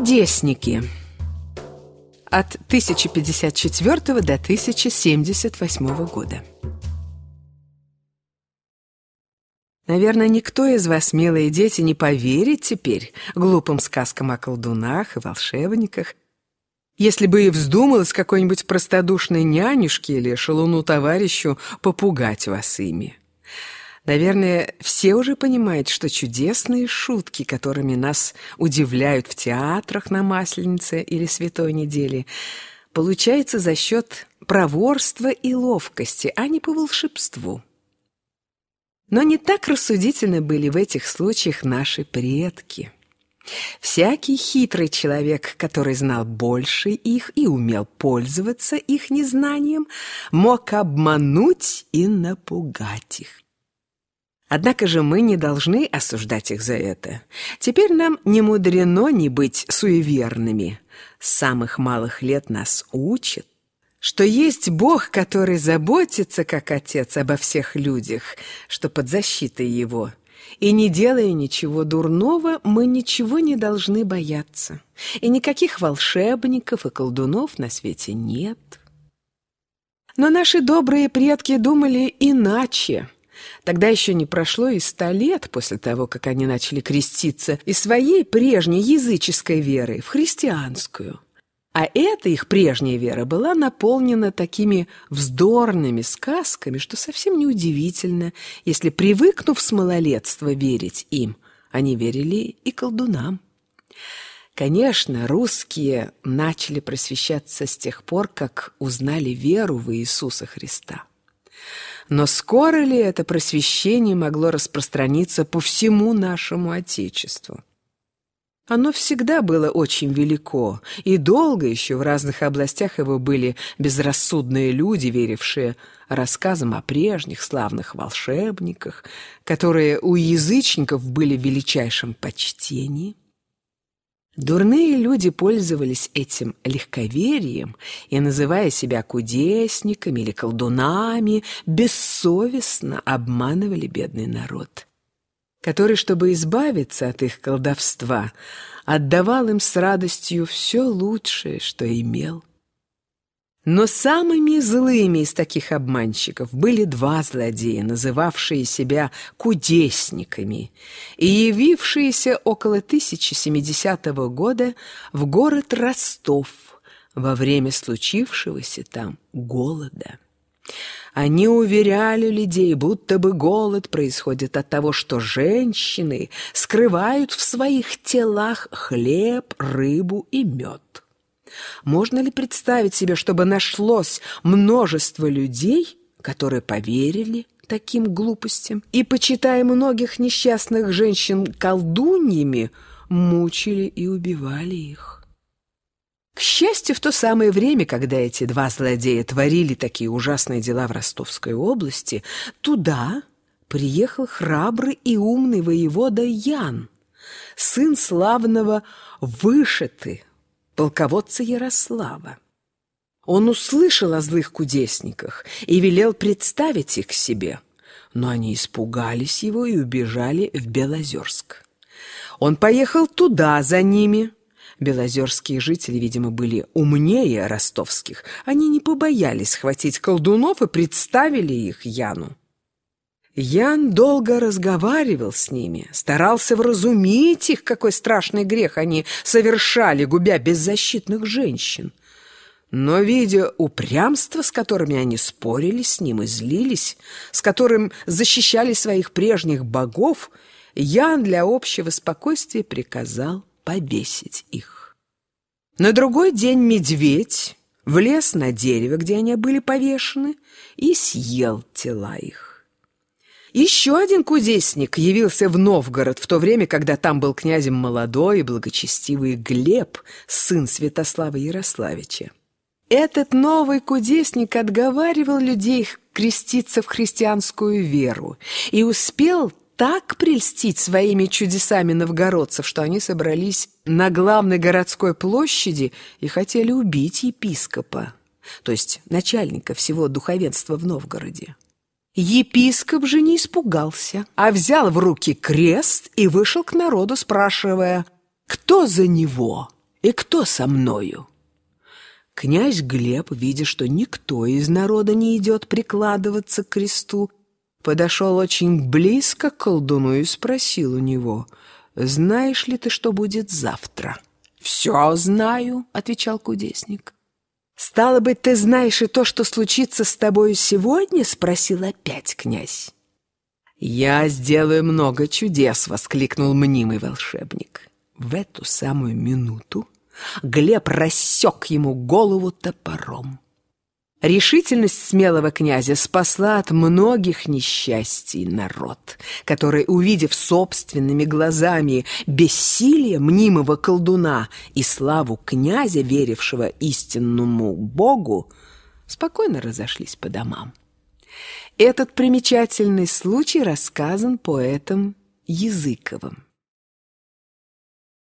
Кудесники от 1054 до 1078 года. Наверное, никто из вас, милые дети, не поверит теперь глупым сказкам о колдунах и волшебниках, если бы и вздумалось какой-нибудь простодушной нянюшке или шалуну-товарищу попугать вас ими. Наверное, все уже понимают, что чудесные шутки, которыми нас удивляют в театрах на Масленице или Святой неделе, получаются за счет проворства и ловкости, а не по волшебству. Но не так рассудительны были в этих случаях наши предки. Всякий хитрый человек, который знал больше их и умел пользоваться их незнанием, мог обмануть и напугать их. Однако же мы не должны осуждать их за это. Теперь нам не мудрено не быть суеверными. С самых малых лет нас учат, что есть Бог, который заботится, как Отец, обо всех людях, что под защитой Его. И не делая ничего дурного, мы ничего не должны бояться. И никаких волшебников и колдунов на свете нет. Но наши добрые предки думали иначе – Тогда еще не прошло и ста лет после того, как они начали креститься из своей прежней языческой веры в христианскую. А эта их прежняя вера была наполнена такими вздорными сказками, что совсем неудивительно, если, привыкнув с малолетства верить им, они верили и колдунам. Конечно, русские начали просвещаться с тех пор, как узнали веру в Иисуса Христа. Но скоро ли это просвещение могло распространиться по всему нашему Отечеству? Оно всегда было очень велико, и долго еще в разных областях его были безрассудные люди, верившие рассказам о прежних славных волшебниках, которые у язычников были в величайшем почтении. Дурные люди пользовались этим легковерием и, называя себя кудесниками или колдунами, бессовестно обманывали бедный народ, который, чтобы избавиться от их колдовства, отдавал им с радостью все лучшее, что имел. Но самыми злыми из таких обманщиков были два злодея, называвшие себя кудесниками и явившиеся около 1070 года в город Ростов во время случившегося там голода. Они уверяли людей, будто бы голод происходит от того, что женщины скрывают в своих телах хлеб, рыбу и мед. Можно ли представить себе, чтобы нашлось множество людей, которые поверили таким глупостям и, почитая многих несчастных женщин колдуньями, мучили и убивали их? К счастью, в то самое время, когда эти два злодея творили такие ужасные дела в Ростовской области, туда приехал храбрый и умный воевода Ян, сын славного Вышиты, полководца Ярослава. Он услышал о злых кудесниках и велел представить их себе, но они испугались его и убежали в Белозерск. Он поехал туда за ними. Белозерские жители, видимо, были умнее ростовских. Они не побоялись схватить колдунов и представили их Яну. Ян долго разговаривал с ними, старался вразумить их, какой страшный грех они совершали, губя беззащитных женщин. Но, видя упрямство, с которыми они спорили с ним и злились, с которым защищали своих прежних богов, Ян для общего спокойствия приказал повесить их. На другой день медведь влез на дерево, где они были повешены, и съел тела их. Еще один кудесник явился в Новгород в то время, когда там был князем молодой и благочестивый Глеб, сын Святослава Ярославича. Этот новый кудесник отговаривал людей креститься в христианскую веру и успел так прельстить своими чудесами новгородцев, что они собрались на главной городской площади и хотели убить епископа, то есть начальника всего духовенства в Новгороде. Епископ же не испугался, а взял в руки крест и вышел к народу, спрашивая, кто за него И кто со мною?» Князь Глеб, видя, что никто из народа не идет прикладываться к кресту, подошел очень близко к колдуну и спросил у него, «Знаешь ли ты, что будет завтра?» «Все знаю», — отвечал кудесник. «Стало быть, ты знаешь и то, что случится с тобою сегодня?» — спросил опять князь. «Я сделаю много чудес!» — воскликнул мнимый волшебник. В эту самую минуту Глеб рассек ему голову топором. Решительность смелого князя спасла от многих несчастий народ, который, увидев собственными глазами бессилие мнимого колдуна и славу князя, верившего истинному Богу, спокойно разошлись по домам. Этот примечательный случай рассказан поэтом Языковым.